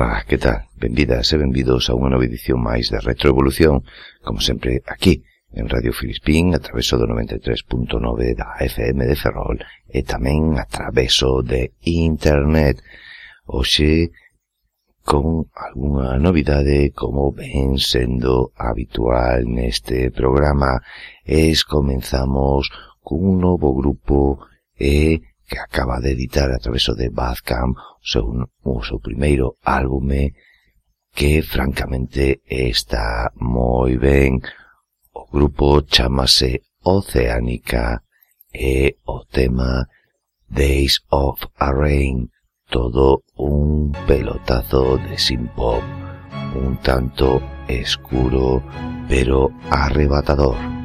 Ola, que tal? Benvidas e benvidos a unha nova edición máis de Retroevolución, como sempre aquí, en Radio Filispín, a traveso do 93.9 da FM de Ferrol e tamén a traveso de Internet. Oxe, con algunha novidade como ven sendo habitual neste programa, es comenzamos cun novo grupo e que acaba de editar a traveso de Badcamp o seu, o seu primeiro álbume que francamente está moi ben. O grupo chamase Oceánica e o tema Days of a Rain, todo un pelotazo de synth-pop un tanto escuro pero arrebatador.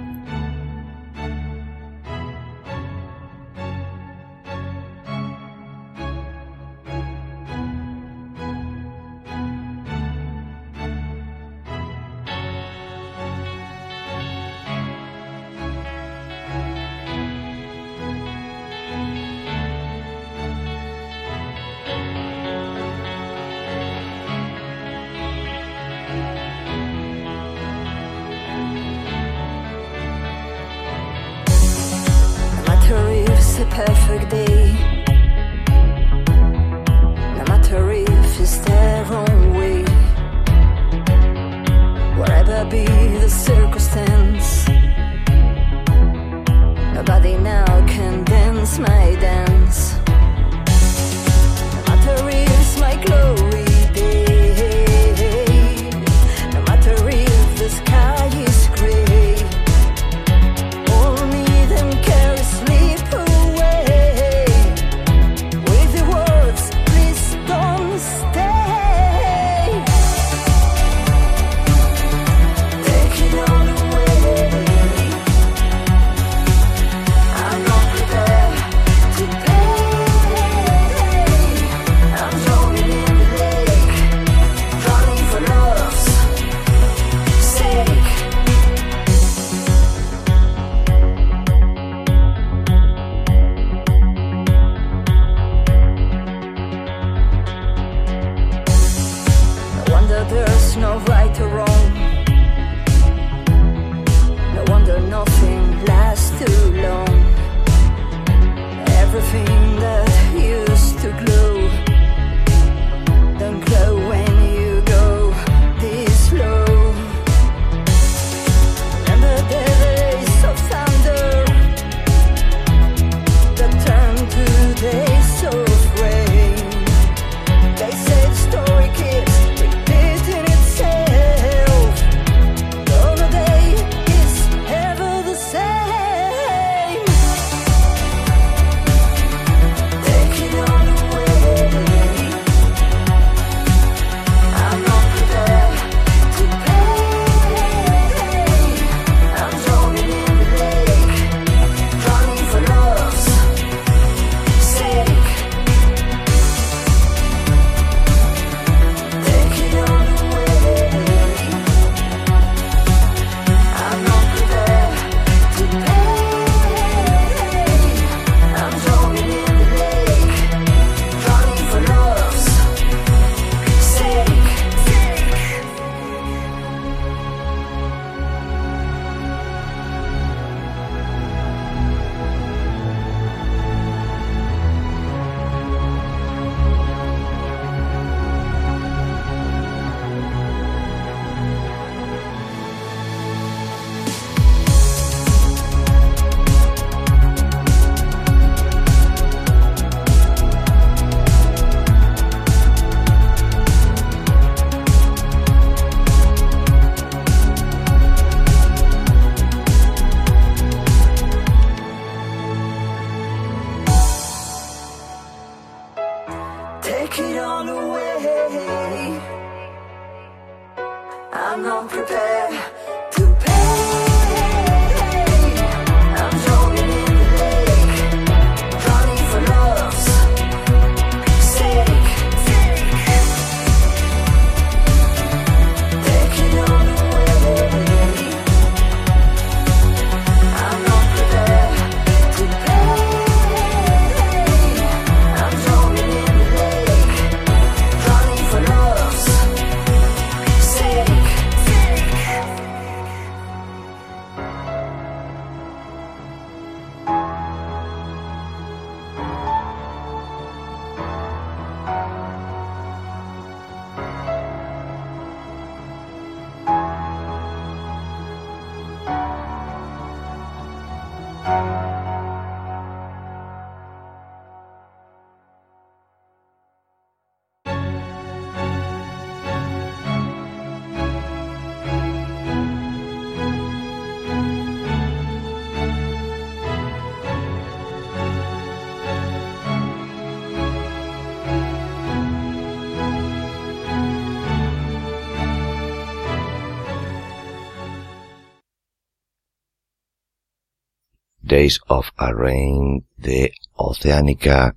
Days of a Rain de Oceánica,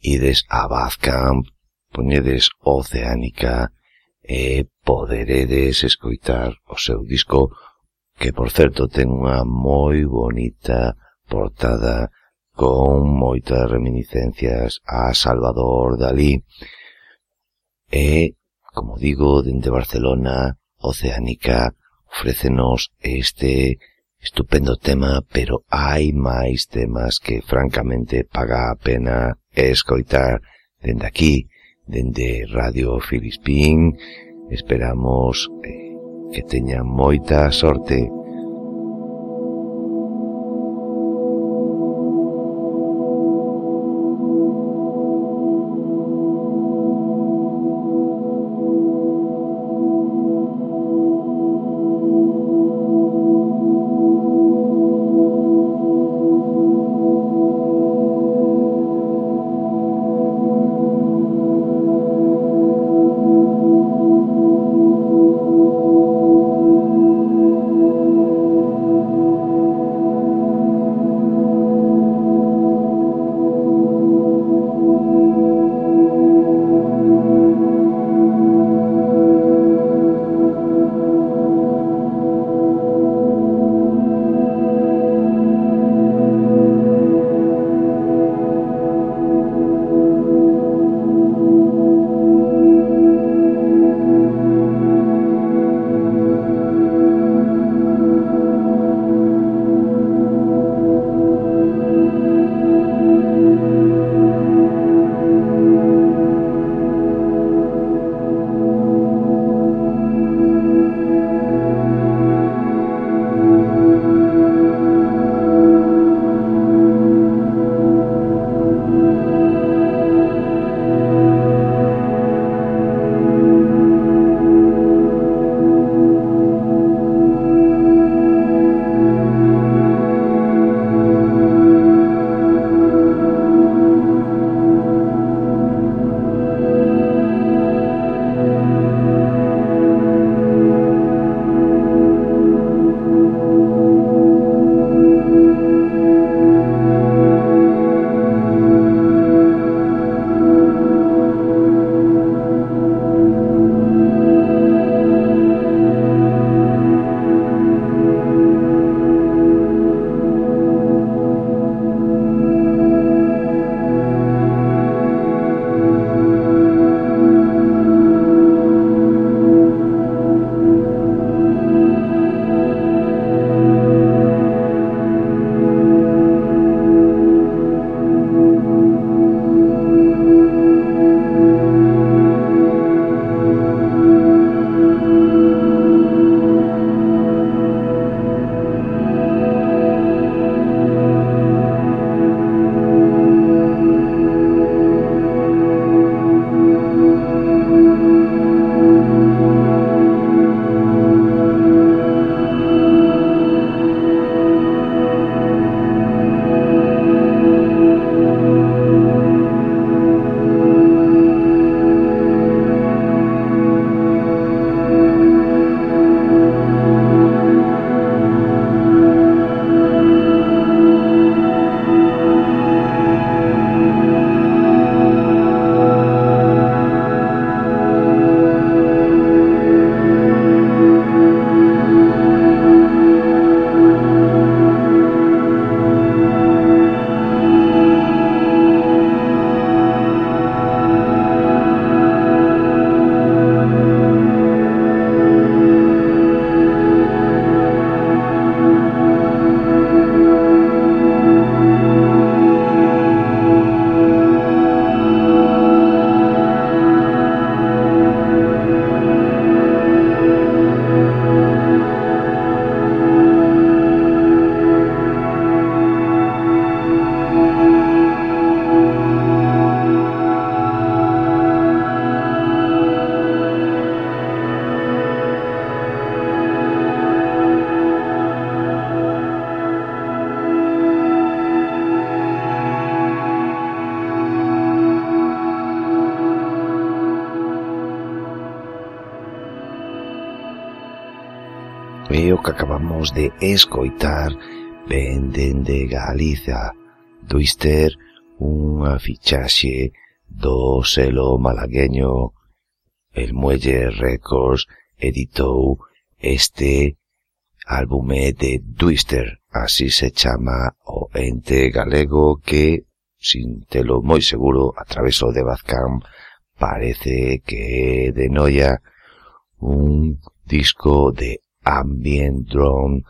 ides a Bazcamp, poñedes Oceánica e poderedes escoitar o seu disco que, por certo, ten unha moi bonita portada con moitas reminiscencias a Salvador Dalí. E, como digo, dende Barcelona, Oceánica, ofrécenos este Estupendo tema, pero hai máis temas que francamente paga a pena escoitar dende aquí, dende Radio Filispín. Esperamos eh, que teña moita sorte. acabamos de escoitar ven dende Galiza Twister unha fichaxe do selo malagueño. El Muelle Records editou este álbume de Twister, así se chama o ente galego que, sin telo moi seguro, a traveso de Bazcam, parece que de noia un disco de ambient drone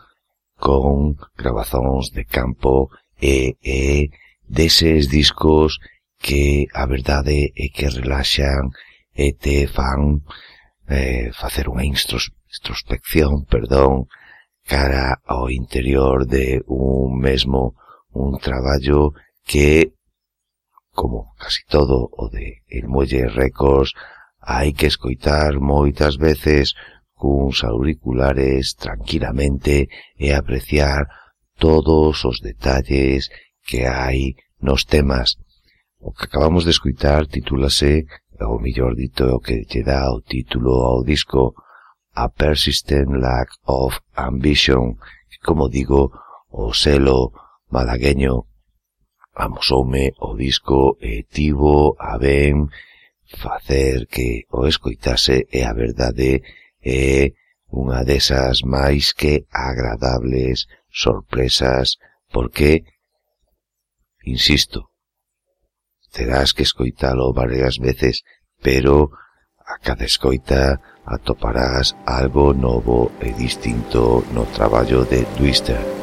con grabazóns de campo e, e deses discos que a verdade é que relaxan e te fan eh, facer unha introspección, perdón, cara ao interior de un mesmo un traballo que, como casi todo o de El Muelle Records, hai que escoitar moitas veces cuns auriculares tranquilamente e apreciar todos os detalles que hai nos temas. O que acabamos de escuitar titúlase, ou mellor dito, o que lle dá o título ao disco A Persistent Lack of Ambition, que, como digo, o selo malagueño amosoume o disco e tivo a ben facer que o escoitase e a verdade é unha desas máis que agradables sorpresas porque, insisto, terás que escoitalo varias veces, pero a cada escoita atoparás algo novo e distinto no traballo de Twister.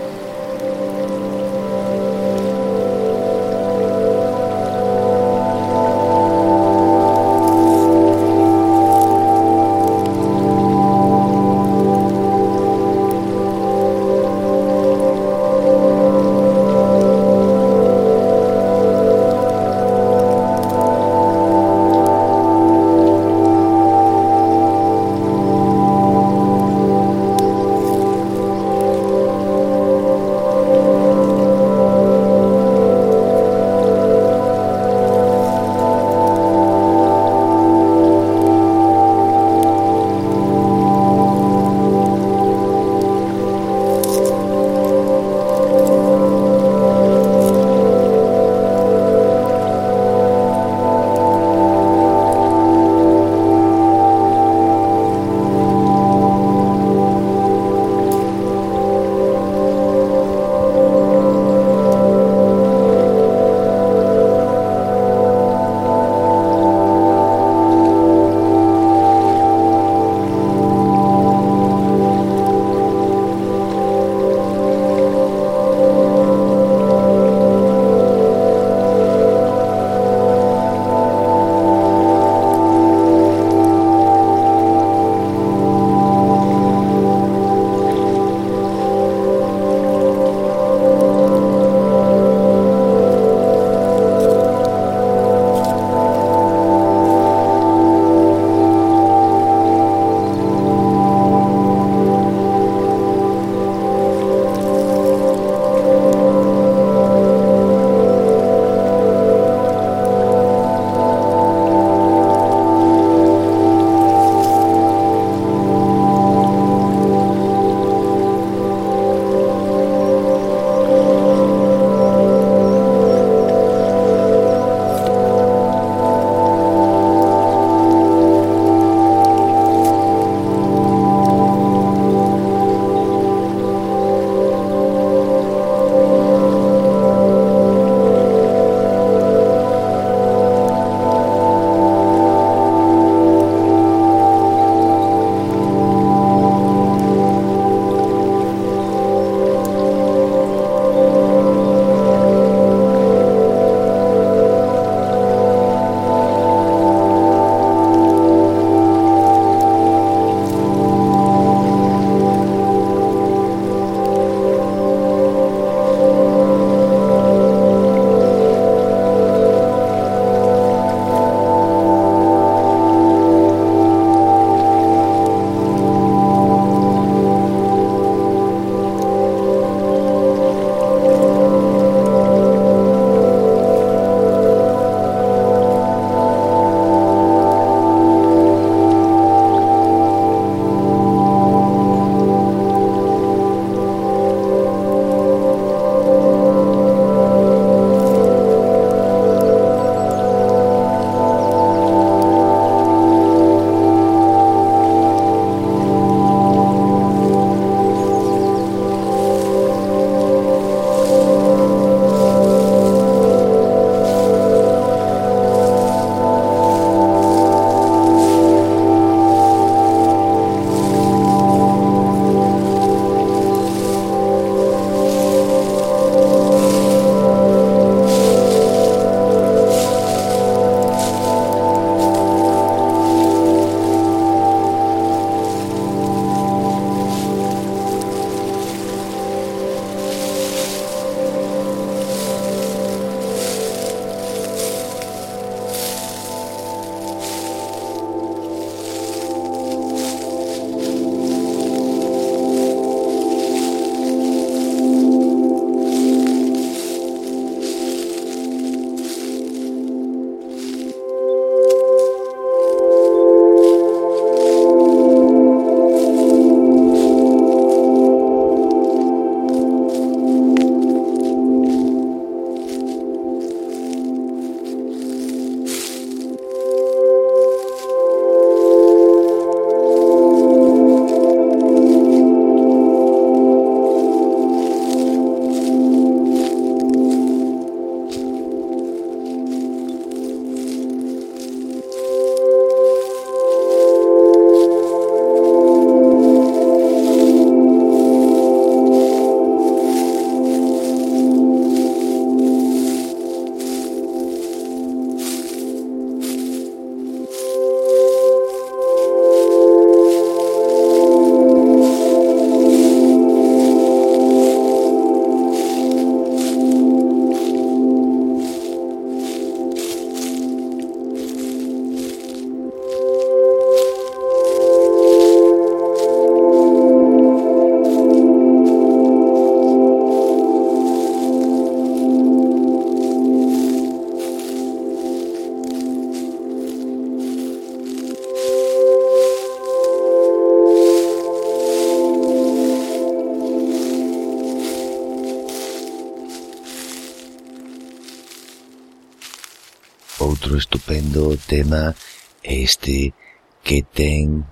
estupendo tema este que ten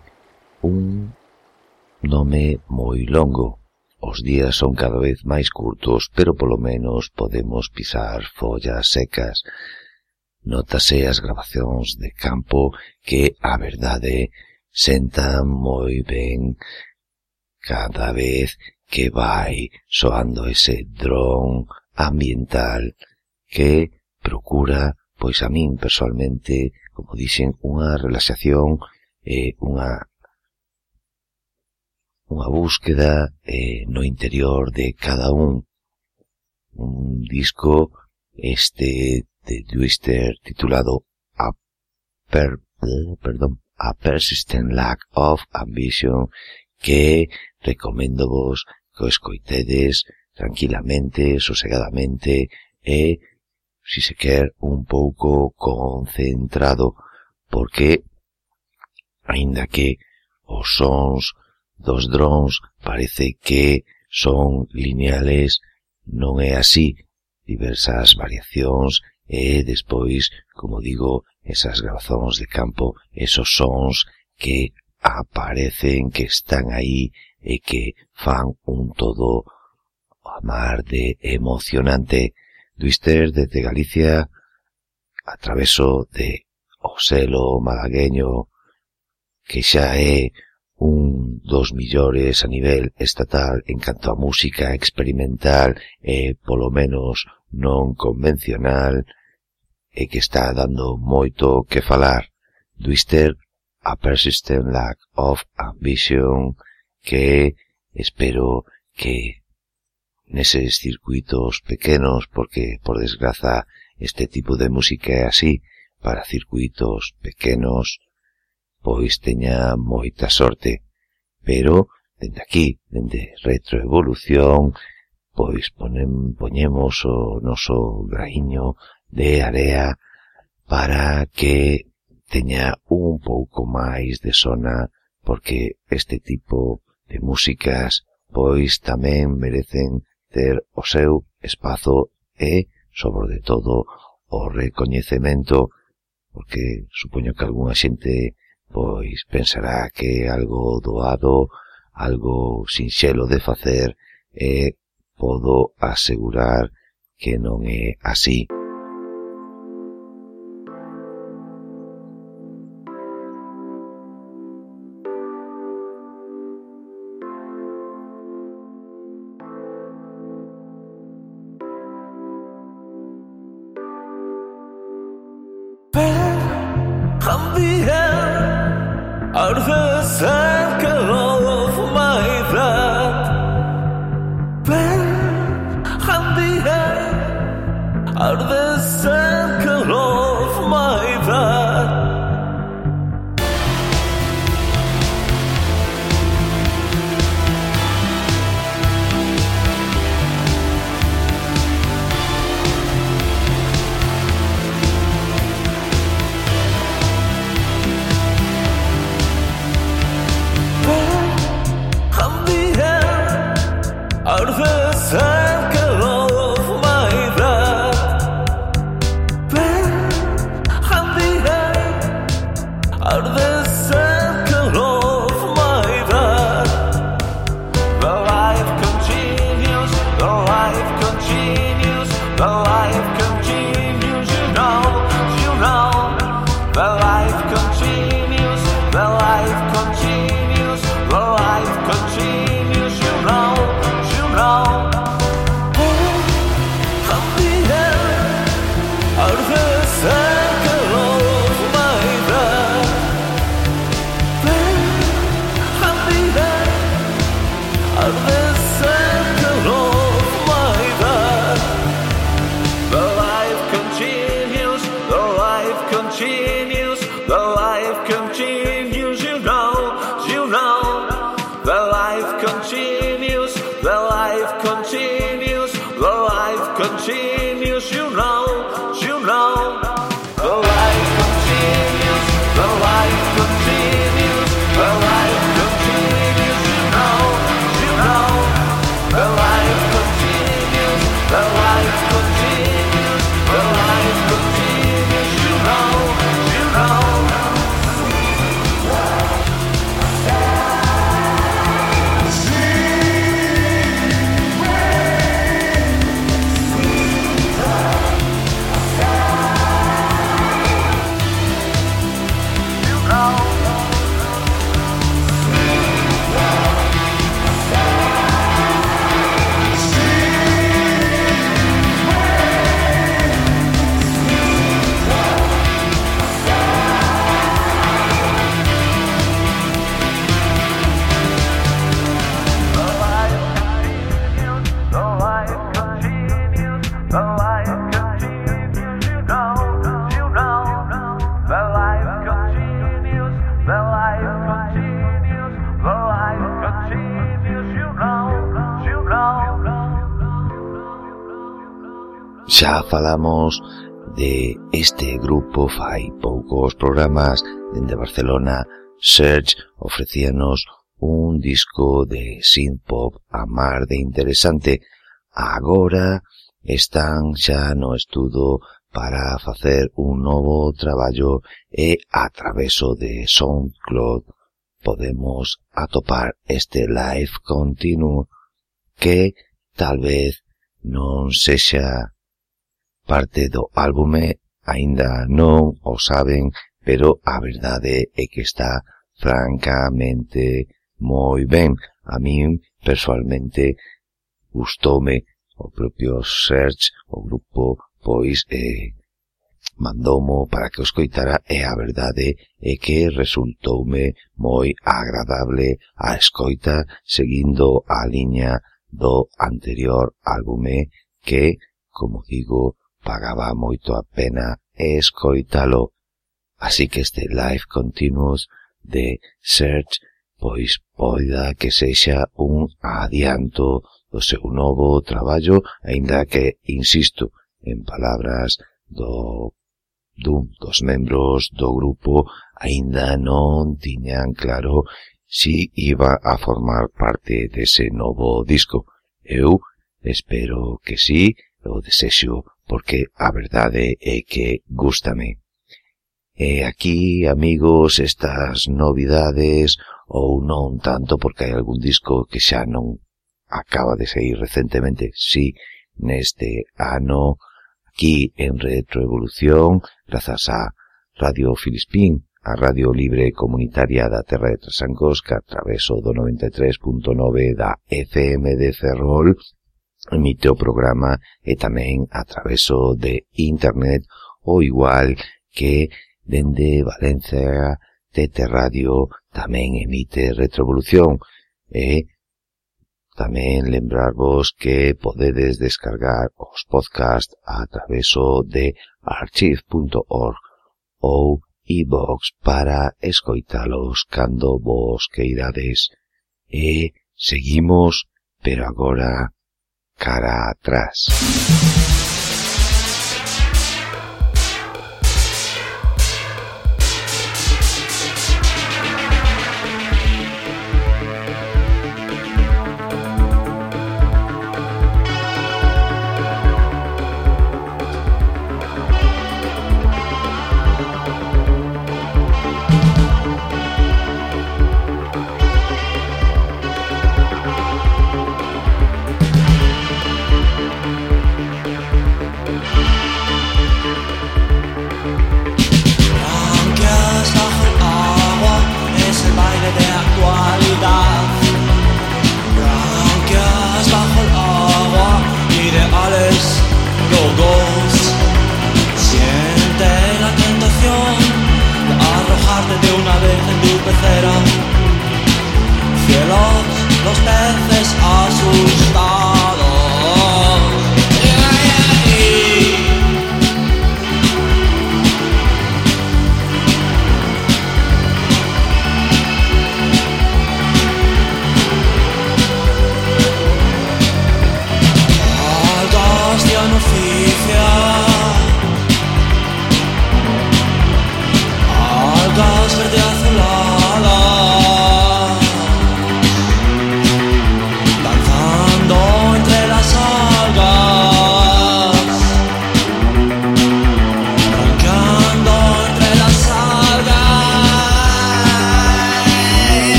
un nome moi longo. Os días son cada vez máis curtos, pero polo menos podemos pisar follas secas. Notase as grabacións de campo que, a verdade, sentan moi ben cada vez que vai soando ese dron ambiental que procura pois a min personalmente, como dixen, unha relaxación, eh, unha unha búsqueda eh, no interior de cada un. Un disco este de Twister titulado A, per, eh, perdón, a Persistent Lack of Ambition que recomendo vos que o escoitedes tranquilamente, sosegadamente e si se quer, un pouco concentrado, porque, aínda que os sons dos drons parece que son lineales, non é así. Diversas variacións e despois, como digo, esas grazóns de campo, esos sons que aparecen, que están aí e que fan un todo a mar de emocionante. Luister desde Galicia, a traveso de o selo malagueño, que xa é un dos millores a nivel estatal en canto a música experimental e polo menos non convencional e que está dando moito que falar. Duister a persistent lack of ambition que espero que neses circuitos pequenos porque, por desgraza, este tipo de música é así, para circuitos pequenos, pois teña moita sorte, pero dende aquí, dende retroevolución, pois ponem, poñemos o noso graiño de area para que teña un pouco máis de zona porque este tipo de músicas pois tamén merecen ter o seu espazo e, sobre todo, o recoñecemento, porque supoño que algunha xente pois pensará que é algo doado, algo sinxelo de facer e podo asegurar que non é así. falamos de este grupo fai poucos programas dende Barcelona Search ofrecíanos un disco de synth-pop a mar de interesante. Agora están xa no estudo para facer un novo traballo e a traveso de SoundCloud podemos atopar este live continuo que tal vez non sexa parte do álbume aínda non o saben, pero a verdade é que está francamente moi ben. A min, personalmente, gustoume o propio Search, o grupo, pois, eh, mandoumo para que o escoitara e a verdade é que resultoume moi agradable a escoita seguindo a liña do anterior álbume que, como digo, pagaba moito a pena escoitalo, así que este live continuous de Search pois poida que sexa un adianto do seu novo traballo, aínda que, insisto, en palabras do dun dos membros do grupo aínda non tiñan claro si iba a formar parte dese novo disco. Eu espero que sí, o desexo porque a verdade é que gústame. E aquí, amigos, estas novidades, ou non tanto porque hai algún disco que xa non acaba de sair recentemente, sí, neste ano, aquí en Retroevolución, grazas a Radio Filispín, a Radio Libre Comunitaria da Terra de Trasancos, que atraveso do 93.9 da FM de Ferrol, emite o programa e tamén a traveso de internet ou igual que dende Valencia TT Radio tamén emite Retrovolución e tamén lembrarvos que podedes descargar os podcast a traveso de archive.org ou iVox e para escoitalos cando vos queirades. E seguimos, pero agora cara atrás.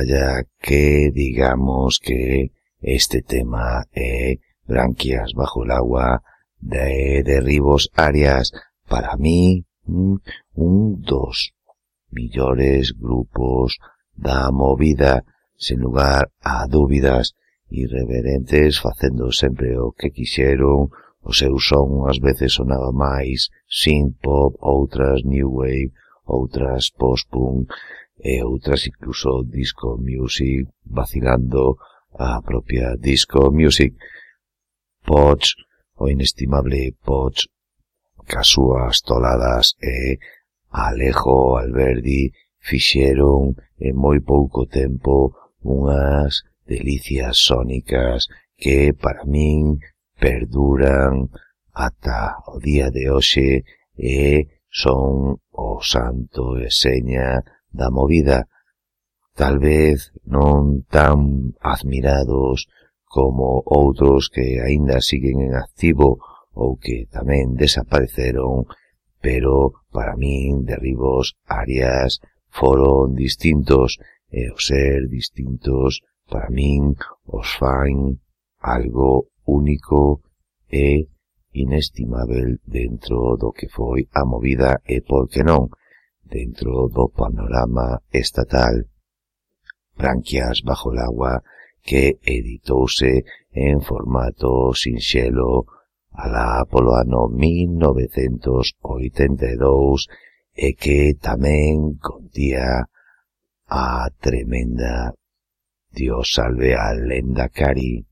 falla que digamos que este tema é branquias bajo el agua de derribos Arias para mí mm, un dos millores grupos da movida sen lugar a dúbidas irreverentes facendo sempre o que quixeron o seu son unhas veces sonaba máis synth pop, outras new wave, outras post-punk e outras incluso disco music vacinando a propia disco music. Pots o inestimable Pots casúas toladas e Alejo Alberdi fixeron en moi pouco tempo unhas delicias sónicas que para min perduran ata o día de hoxe e son o santo e seña da movida, tal vez non tan admirados como outros que aínda siguen en activo ou que tamén desapareceron, pero para min derribos áreas foron distintos e o ser distintos para min os fan algo único e inestimable dentro do que foi a movida e, por que non, dentro do panorama estatal. Branquias bajo el agua que editouse en formato sinxelo alá polo ano 1982 e que tamén contía a tremenda Dios salve al Endacari.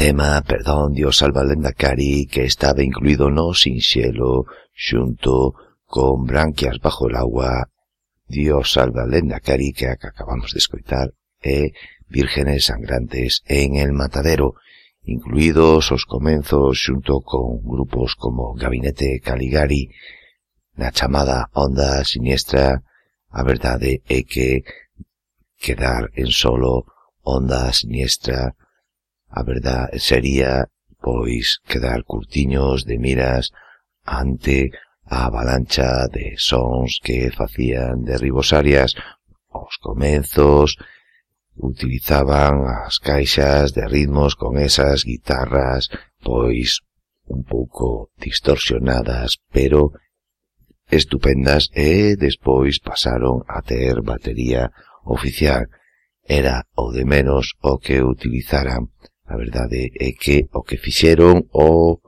Tema, perdón, Dios salva lenda cari, que estaba incluído no sinxelo xunto con Branquias bajo el agua, Dios salva lenda cari, que acabamos de escoitar, e Vírgenes sangrantes en el matadero, incluídos os comenzos xunto con grupos como Gabinete Caligari, na chamada Onda Siniestra, a verdade é que quedar en solo onda siniestra, a verdad sería pois quedar curtiños de miras ante a avalancha de sons que facían de ribosarias os comenzos utilizaban as caixas de ritmos con esas guitarras pois un pouco distorsionadas pero estupendas e despois pasaron a ter batería oficial. Era o de menos o que utilizaran. A verdade é que o que fixeron o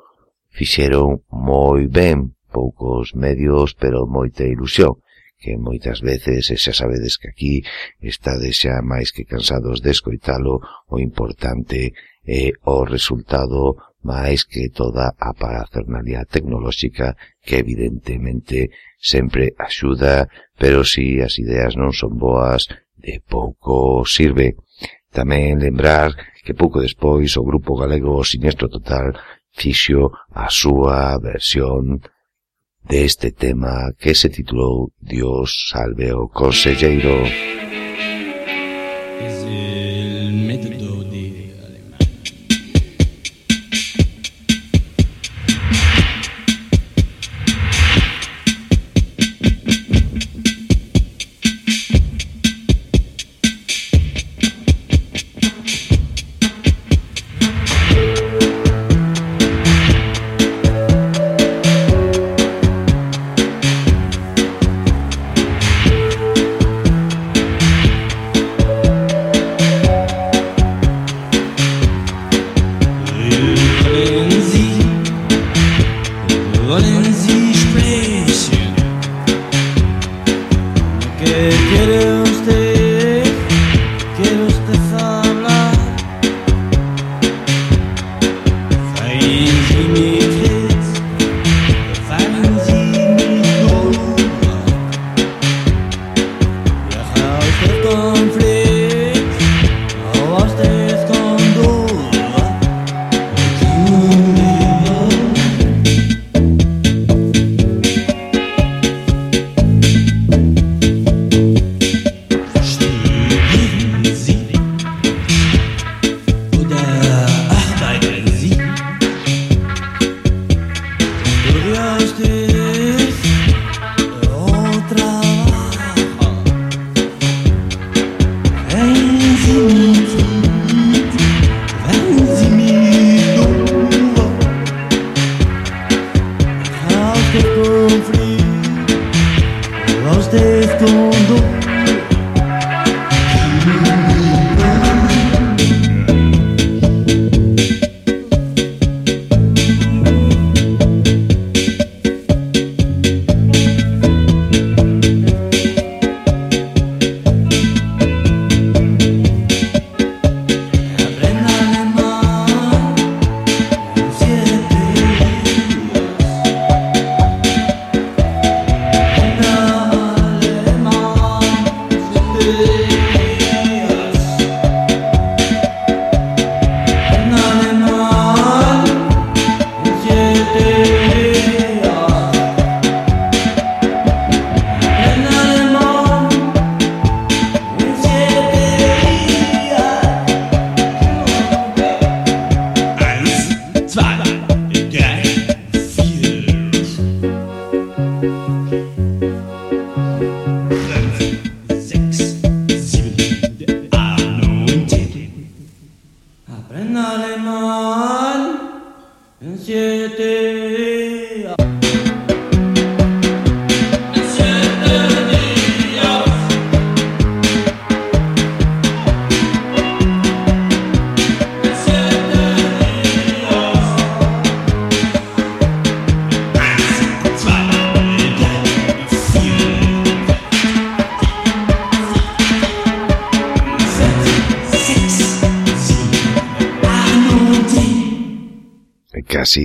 fixeron moi ben, poucos medios, pero moita ilusión, que moitas veces, e xa sabedes que aquí estades xa máis que cansados de escoitalo, o importante é o resultado máis que toda a parafernalia tecnolóxica que evidentemente sempre axuda, pero si as ideas non son boas, de pouco sirve. Tamén lembrar que pouco despois o grupo galego Siniestro Total fixo a súa versión deste tema que se titulou Dios salve o conselleiro.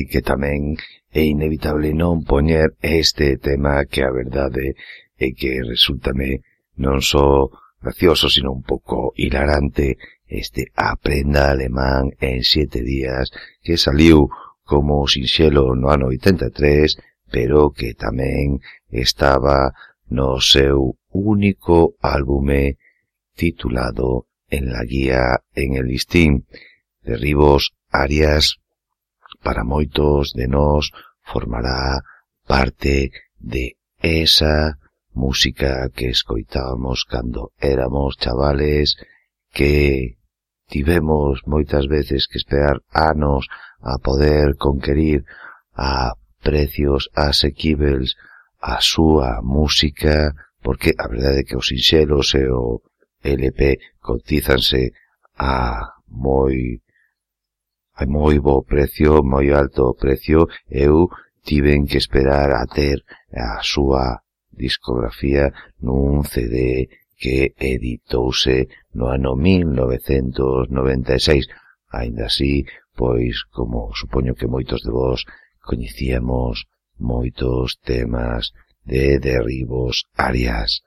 que tamén é inevitable non poñer este tema que a verdade é que resultame non só gracioso, sino un pouco hilarante este Aprenda Alemán en siete días que saliu como sinxelo no ano 83 pero que tamén estaba no seu único álbume titulado En la guía en el listín derribos, arias para moitos de nós formará parte de esa música que escoitábamos cando éramos chavales que tivemos moitas veces que esperar anos a poder conquerir a precios asequibles a súa música porque a verdade é que os sinxelos e o LP cotizanse a moi hai moi bo precio, moi alto o precio, eu tiven que esperar a ter a súa discografía nun CD que editouse no ano 1996. Ainda así, pois, como supoño que moitos de vós coñecíamos moitos temas de derribos arias.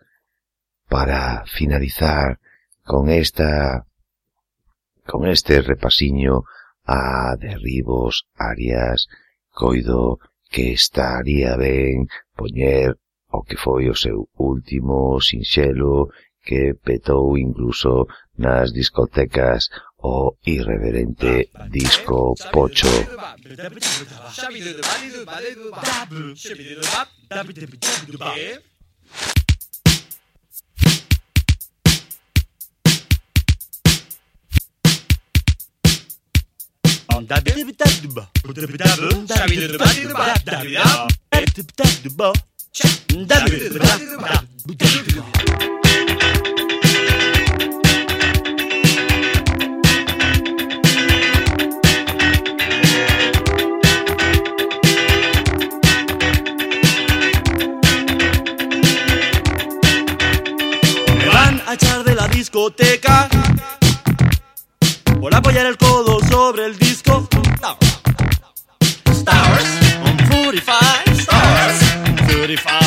Para finalizar con esta con este repasiño a derribos, áreas, coido que estaría ben poñer o que foi o seu último sinxelo que petou incluso nas discotecas o irreverente disco Pocho. Me van a echar de la discoteca por apoyar el codo sobre el disco. Stars on 45 stars, 35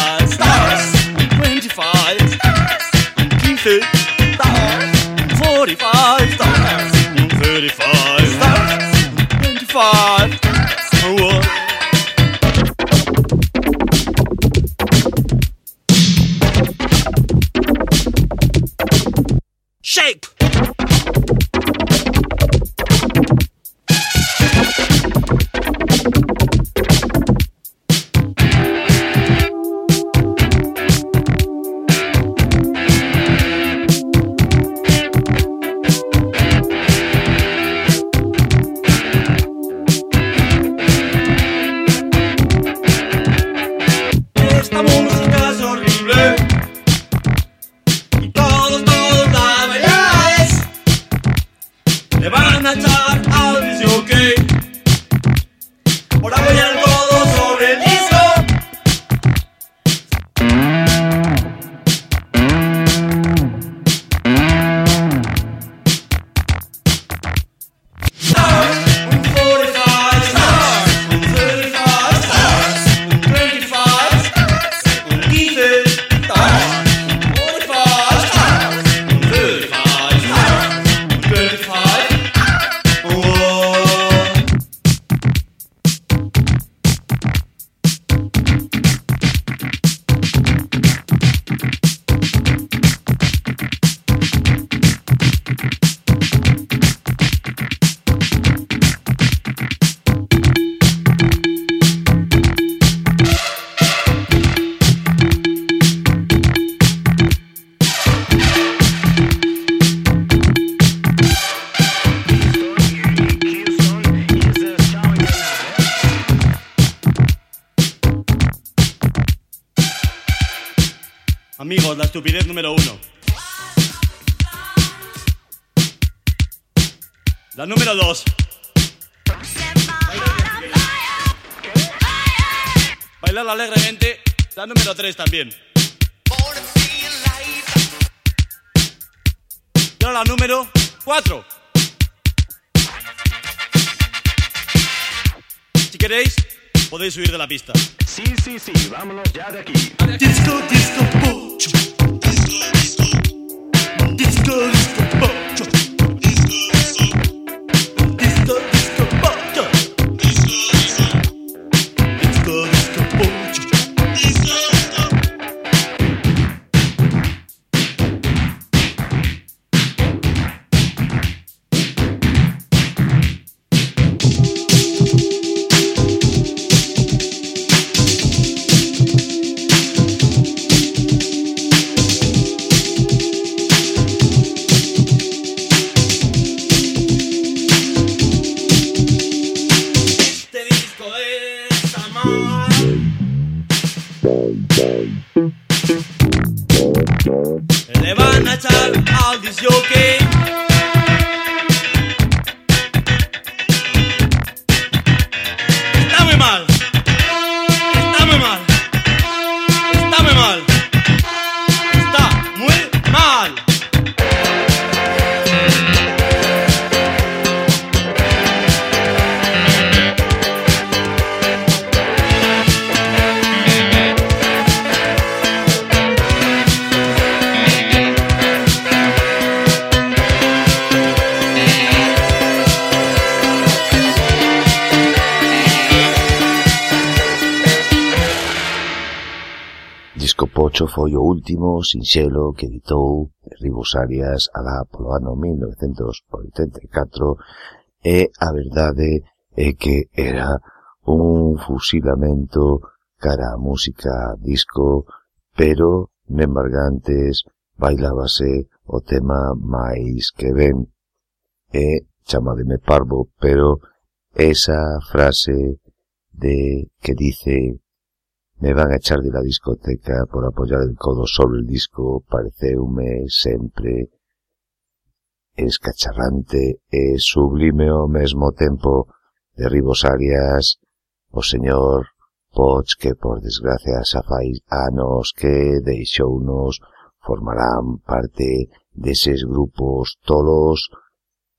La número dos. Bailar alegremente. La número tres también. Y ahora la número cuatro. Si queréis, podéis huir de la pista. Sí, sí, sí, vámonos ya de aquí. Disco, disco, pocho. Disco, disco, pocho. Disco, Disco Pocho foi o último sinxelo que editou Ribos Arias alá polo ano 1984 e a verdade é que era un fusilamento cara a música disco, pero nembargantes bailábase o tema máis que ben. E chamademe parvo, pero esa frase de que dice me van a echar de la discoteca por apoyar el codo sobre el disco pareceume sempre escacharrante e sublime ao mesmo tempo de Ribosarias, o señor Poch que por desgracia xa fai anos que deixounos formarán parte deses grupos tolos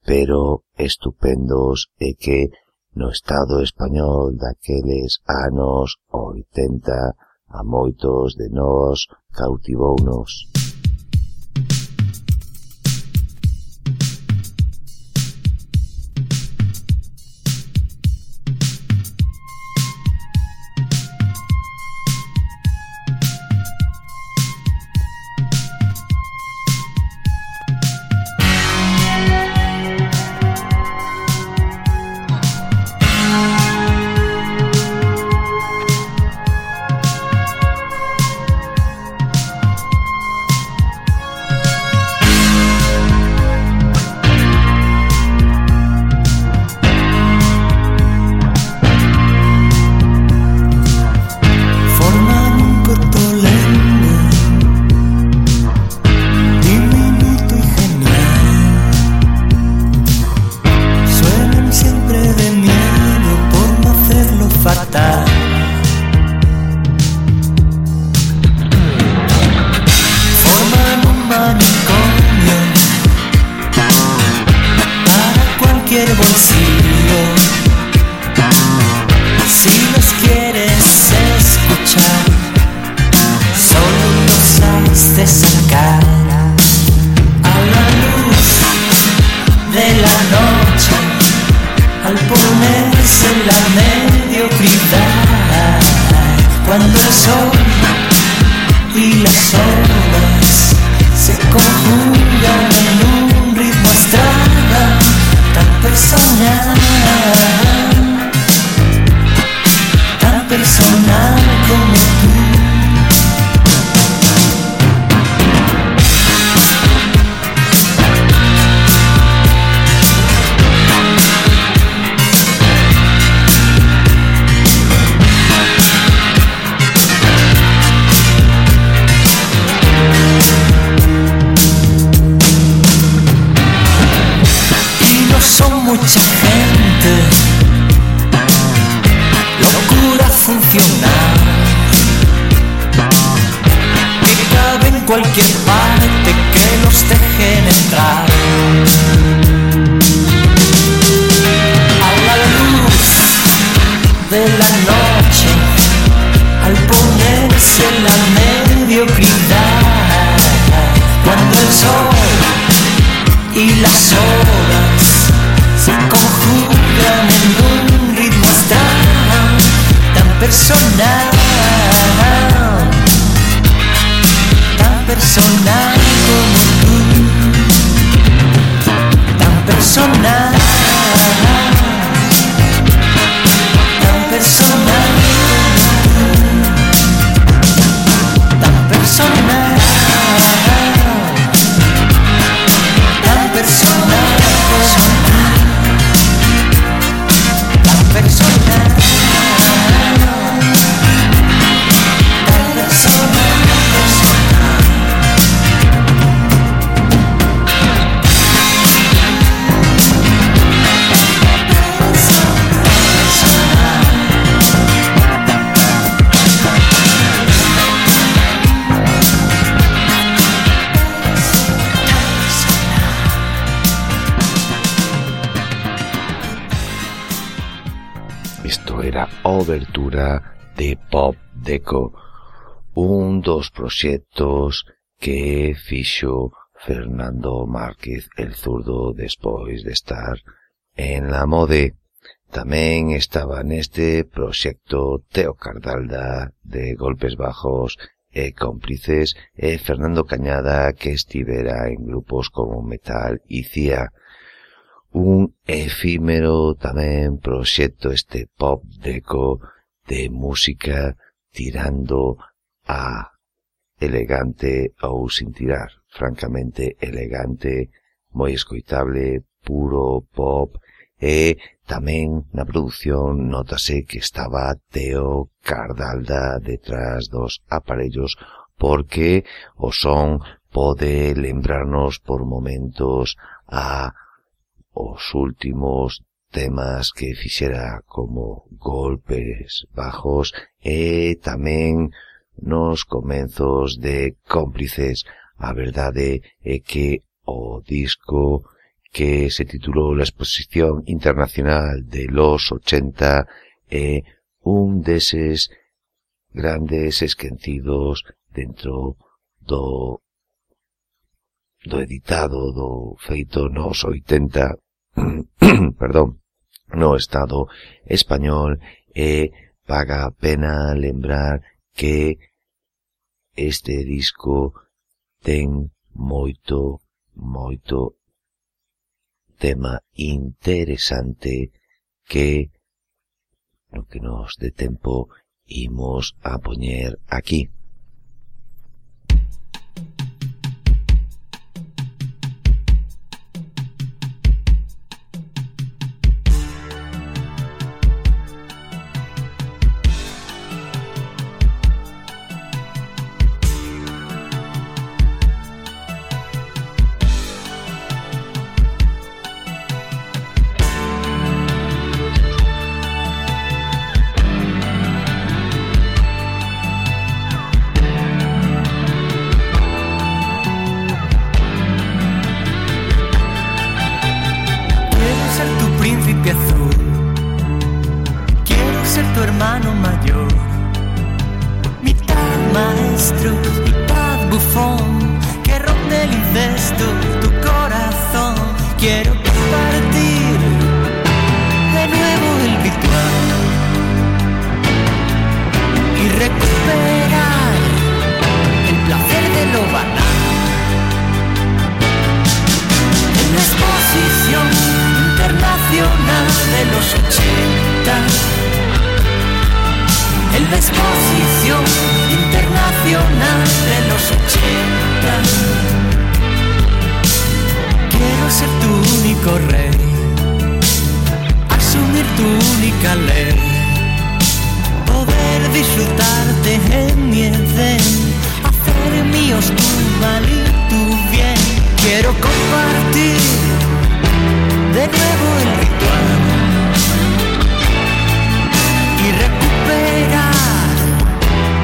pero estupendos e que no Estado español daqueles anos 80 a moitos de nós cautivounos. como tú, tan personal. cobertura de Pop Deco, un dos proxectos que fixo Fernando Márquez el zurdo despois de estar en la mode. Tamén estaba neste proxecto Teo Cardalda de Golpes Bajos e Cómplices e Fernando Cañada que estivera en grupos como Metal e CIA un efímero tamén proxecto este pop deco de música tirando a elegante ou sin tirar, francamente elegante, moi escoitable, puro pop e tamén na produción notase que estaba Teo Cardalda detrás dos aparellos porque o son pode lembrarnos por momentos a os últimos temas que fixera como golpes bajos e tamén nos comenzos de cómplices. A verdade é que o disco que se titulou La Exposición Internacional de los 80 é un deses grandes esquecidos dentro do do editado do feito nos 80 perdón, no Estado español e paga a pena lembrar que este disco ten moito, moito tema interesante que no que nos dé tempo imos a poñer aquí. de los 80, en la exposición internacional de los 80. Quiero ser tu único rey, asumir tu única ley, poder disfrutarte en mi edén, hacer míos tu mal y tu bien. Quiero compartir de nuevo el ritual y recupera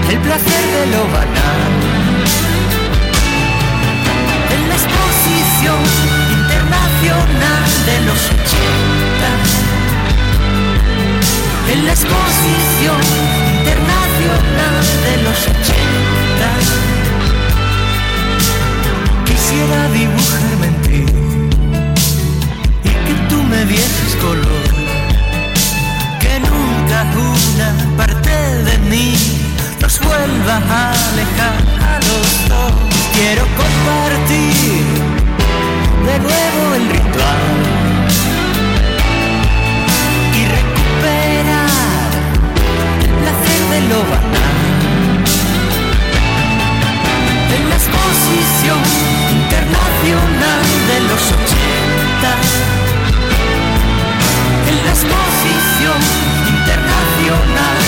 el placer de lo banal. En la exposición internacional de los 80, en la exposición internacional de los 80, quisiera dibujarme me vienes color que nunca una parte de mí nos vuelva a alejar a los dos. Quiero compartir de nuevo el ritual y recuperar el placer de lo banal en la exposición internacional de los 80 exposición internacional.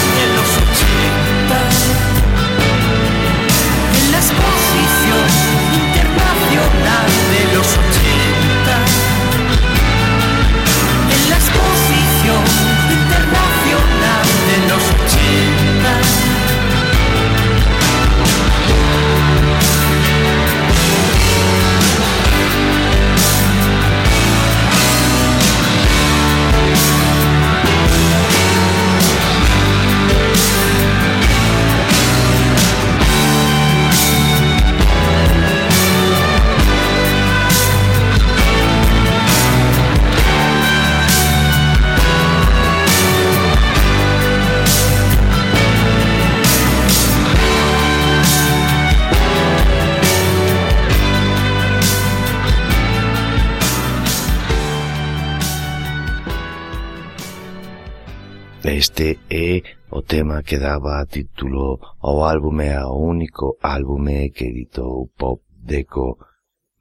que daba título ao álbume ao único álbume que editou Pop Deco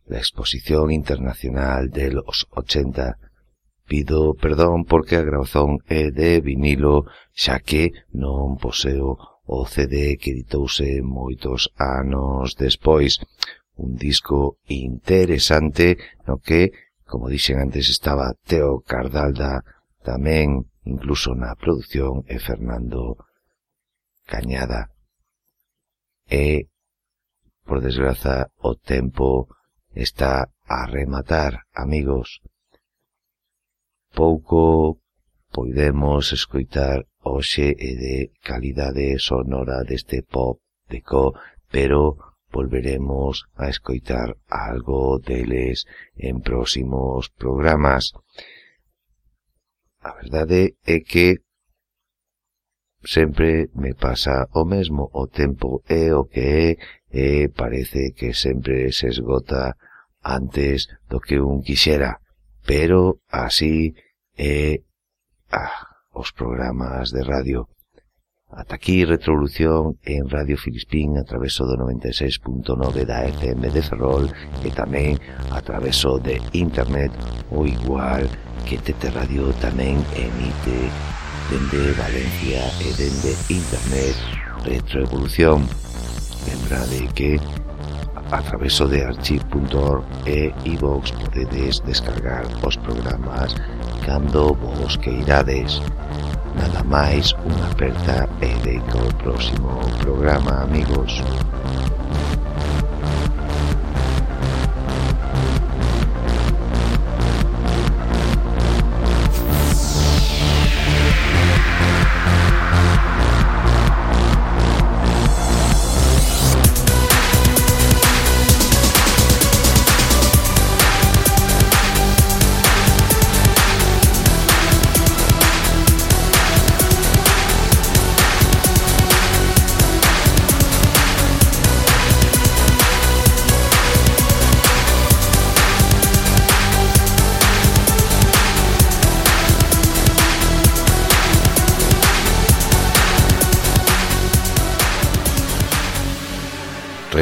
da Exposición Internacional de los 80. Pido perdón porque a grabazón é de vinilo, xa que non poseo o CD que editouse moitos anos despois. Un disco interesante no que, como dixen antes, estaba Teo Cardalda tamén incluso na produción e Fernando cañada. E, por desgraza, o tempo está a rematar, amigos. Pouco poidemos escoitar hoxe e de calidade sonora deste pop de co, pero volveremos a escoitar algo deles en próximos programas. A verdade é que sempre me pasa o mesmo, o tempo é o que é e parece que sempre se esgota antes do que un quixera, pero así é ah, os programas de radio. Ata aquí Retrovolución en Radio Filispín a traveso do 96.9 da FM de Ferrol e tamén a traveso de internet o igual que TT Radio tamén emite dende Valencia e dende Internet Retroevolución. Lembrade que a traveso de archive.org e iVox podedes descargar os programas cando vos queirades. Nada máis, unha aperta e deito o próximo programa, amigos.